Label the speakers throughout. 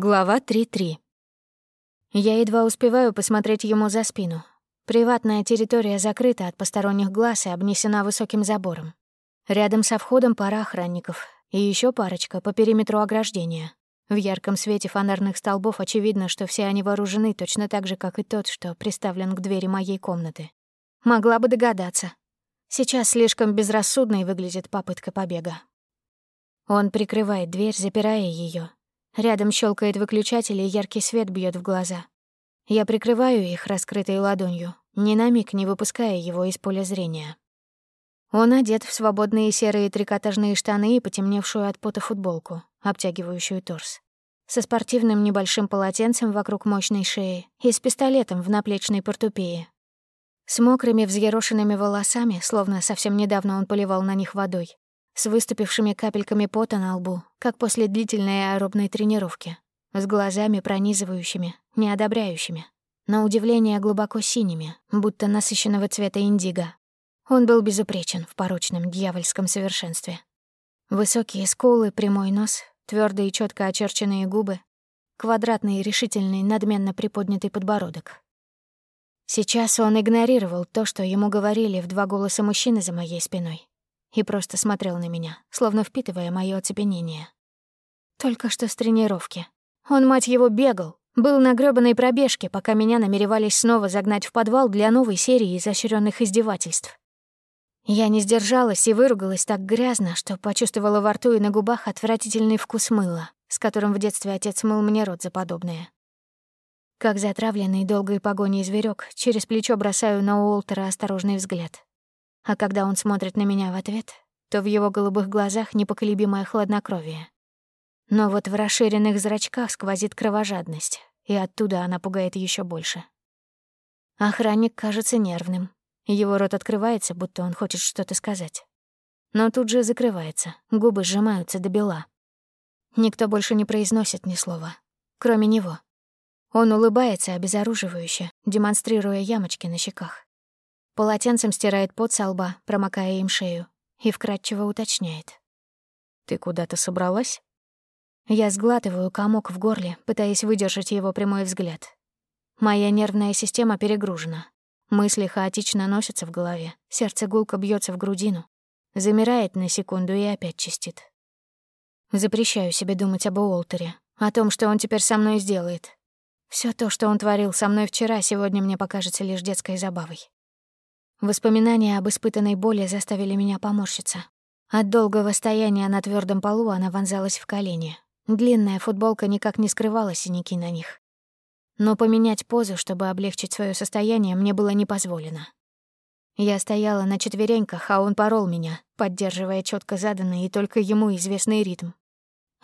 Speaker 1: Глава 3.3. Я едва успеваю посмотреть ему за спину. Приватная территория закрыта от посторонних глаз и обнесена высоким забором. Рядом со входом пара охранников и еще парочка по периметру ограждения. В ярком свете фонарных столбов очевидно, что все они вооружены точно так же, как и тот, что приставлен к двери моей комнаты. Могла бы догадаться. Сейчас слишком безрассудной выглядит попытка побега. Он прикрывает дверь, запирая ее, Рядом щелкает выключатель, и яркий свет бьет в глаза. Я прикрываю их раскрытой ладонью, ни на миг не выпуская его из поля зрения. Он одет в свободные серые трикотажные штаны и потемневшую от пота футболку, обтягивающую торс. Со спортивным небольшим полотенцем вокруг мощной шеи и с пистолетом в наплечной портупее. С мокрыми взъерошенными волосами, словно совсем недавно он поливал на них водой, с выступившими капельками пота на лбу, как после длительной аэробной тренировки, с глазами пронизывающими, неодобряющими, на удивление глубоко синими, будто насыщенного цвета индиго. Он был безупречен в порочном дьявольском совершенстве. Высокие скулы, прямой нос, твердые четко очерченные губы, квадратный, решительный, надменно приподнятый подбородок. Сейчас он игнорировал то, что ему говорили в два голоса мужчины за моей спиной, и просто смотрел на меня, словно впитывая моё оцепенение. Только что с тренировки. Он, мать его, бегал, был на грёбаной пробежке, пока меня намеревались снова загнать в подвал для новой серии изощренных издевательств. Я не сдержалась и выругалась так грязно, что почувствовала во рту и на губах отвратительный вкус мыла, с которым в детстве отец мыл мне рот за подобное. Как затравленный долгой погоней зверек, через плечо бросаю на Уолтера осторожный взгляд. А когда он смотрит на меня в ответ, то в его голубых глазах непоколебимое хладнокровие. Но вот в расширенных зрачках сквозит кровожадность, и оттуда она пугает еще больше. Охранник кажется нервным. Его рот открывается, будто он хочет что-то сказать. Но тут же закрывается, губы сжимаются до бела. Никто больше не произносит ни слова, кроме него. Он улыбается обезоруживающе, демонстрируя ямочки на щеках. Полотенцем стирает пот со лба, промокая им шею, и вкратчиво уточняет. «Ты куда-то собралась?» Я сглатываю комок в горле, пытаясь выдержать его прямой взгляд. Моя нервная система перегружена. Мысли хаотично носятся в голове, сердце гулко бьется в грудину, замирает на секунду и опять чистит. Запрещаю себе думать об Уолтере, о том, что он теперь со мной сделает. Все то, что он творил со мной вчера, сегодня мне покажется лишь детской забавой. Воспоминания об испытанной боли заставили меня поморщиться. От долгого стояния на твердом полу она вонзалась в колени. Длинная футболка никак не скрывала синяки на них. Но поменять позу, чтобы облегчить свое состояние, мне было не позволено. Я стояла на четвереньках, а он порол меня, поддерживая четко заданный и только ему известный ритм.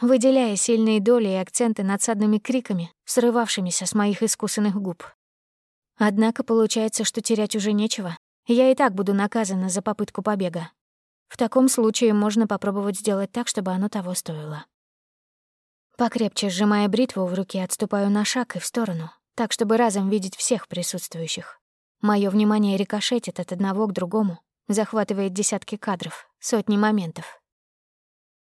Speaker 1: Выделяя сильные доли и акценты надсадными криками, срывавшимися с моих искусанных губ. Однако получается, что терять уже нечего, я и так буду наказана за попытку побега. В таком случае можно попробовать сделать так, чтобы оно того стоило. Покрепче сжимая бритву в руке, отступаю на шаг и в сторону, так, чтобы разом видеть всех присутствующих. Моё внимание рикошетит от одного к другому, захватывает десятки кадров, сотни моментов.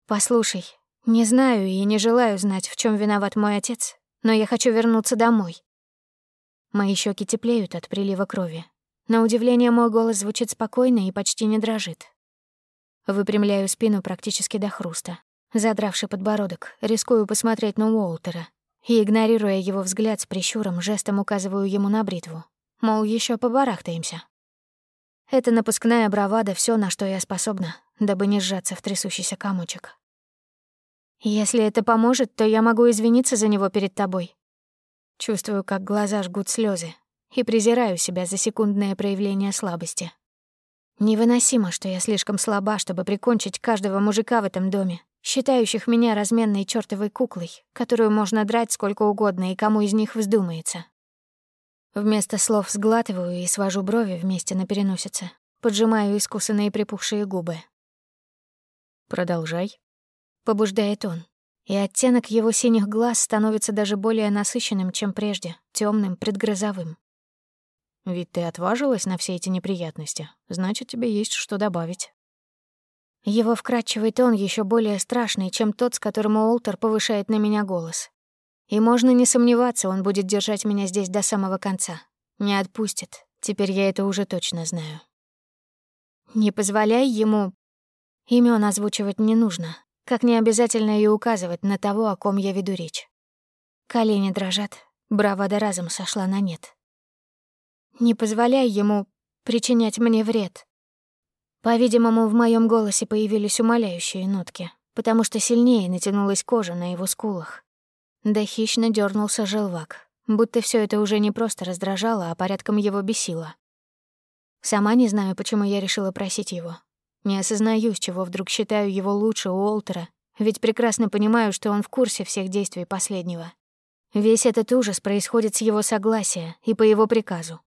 Speaker 1: «Послушай, не знаю и не желаю знать, в чем виноват мой отец, но я хочу вернуться домой». Мои щеки теплеют от прилива крови, на удивление, мой голос звучит спокойно и почти не дрожит. Выпрямляю спину практически до хруста. Задравший подбородок, рискую посмотреть на Уолтера. И, игнорируя его взгляд с прищуром, жестом указываю ему на бритву. Мол, еще побарахтаемся. Это напускная бравада, все, на что я способна, дабы не сжаться в трясущийся комочек. Если это поможет, то я могу извиниться за него перед тобой. Чувствую, как глаза жгут слезы, и презираю себя за секундное проявление слабости. Невыносимо, что я слишком слаба, чтобы прикончить каждого мужика в этом доме, считающих меня разменной чёртовой куклой, которую можно драть сколько угодно и кому из них вздумается. Вместо слов сглатываю и свожу брови вместе на переносице, поджимаю искусанные припухшие губы. «Продолжай», — побуждает он, и оттенок его синих глаз становится даже более насыщенным, чем прежде, тёмным, предгрозовым. Ведь ты отважилась на все эти неприятности, значит, тебе есть что добавить. Его вкрадчивый тон еще более страшный, чем тот, с которым Уолтер повышает на меня голос. И можно не сомневаться, он будет держать меня здесь до самого конца. Не отпустит. Теперь я это уже точно знаю. Не позволяй ему... Имён озвучивать не нужно, как не обязательно и указывать на того, о ком я веду речь. Колени дрожат, бравада разом сошла на нет. Не позволяй ему причинять мне вред. По-видимому, в моем голосе появились умоляющие нотки, потому что сильнее натянулась кожа на его скулах. Да хищно дернулся желвак, будто все это уже не просто раздражало, а порядком его бесило. Сама не знаю, почему я решила просить его. Не осознаю, с чего вдруг считаю его лучше Уолтера, ведь прекрасно понимаю, что он в курсе всех действий последнего. Весь этот ужас происходит с его согласия и по его приказу.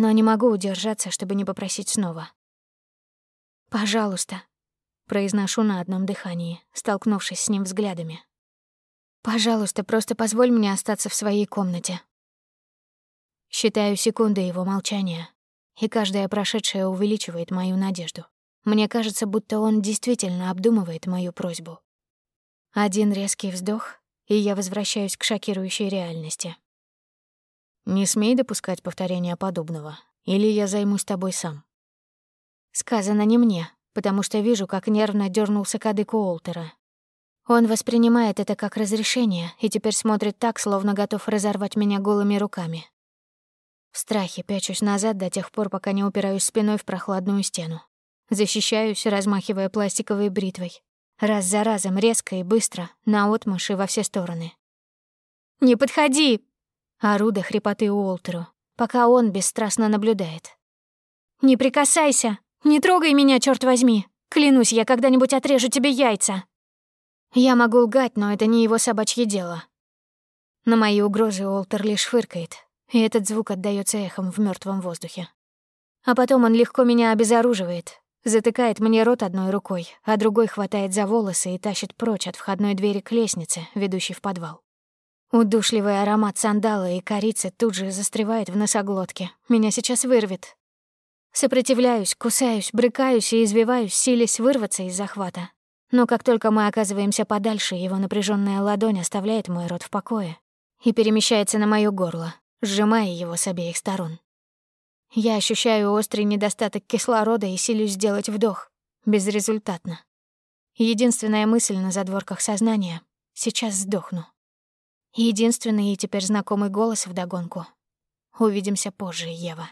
Speaker 1: Но не могу удержаться, чтобы не попросить снова. «Пожалуйста», — произношу на одном дыхании, столкнувшись с ним взглядами. «Пожалуйста, просто позволь мне остаться в своей комнате». Считаю секунды его молчания, и каждая прошедшая увеличивает мою надежду. Мне кажется, будто он действительно обдумывает мою просьбу. Один резкий вздох, и я возвращаюсь к шокирующей реальности. «Не смей допускать повторения подобного, или я займусь тобой сам». Сказано не мне, потому что вижу, как нервно дернулся кадык Уолтера. Он воспринимает это как разрешение и теперь смотрит так, словно готов разорвать меня голыми руками. В страхе пячусь назад до тех пор, пока не упираюсь спиной в прохладную стену. Защищаюсь, размахивая пластиковой бритвой. Раз за разом, резко и быстро, наотмашь и во все стороны. «Не подходи!» — ору до хрипоты Уолтеру, пока он бесстрастно наблюдает. «Не прикасайся! Не трогай меня, черт возьми! Клянусь, я когда-нибудь отрежу тебе яйца!» Я могу лгать, но это не его собачье дело. На мои угрозы Уолтер лишь фыркает, и этот звук отдаётся эхом в мёртвом воздухе. А потом он легко меня обезоруживает, затыкает мне рот одной рукой, а другой хватает за волосы и тащит прочь от входной двери к лестнице, ведущей в подвал. Удушливый аромат сандала и корицы тут же застревает в носоглотке. Меня сейчас вырвет. Сопротивляюсь, кусаюсь, брыкаюсь и извиваюсь, силясь вырваться из захвата. Но как только мы оказываемся подальше, его напряженная ладонь оставляет мой рот в покое и перемещается на моё горло, сжимая его с обеих сторон. Я ощущаю острый недостаток кислорода и силюсь сделать вдох. Безрезультатно. Единственная мысль на задворках сознания — сейчас сдохну. Единственный и теперь знакомый голос вдогонку. Увидимся позже, Ева.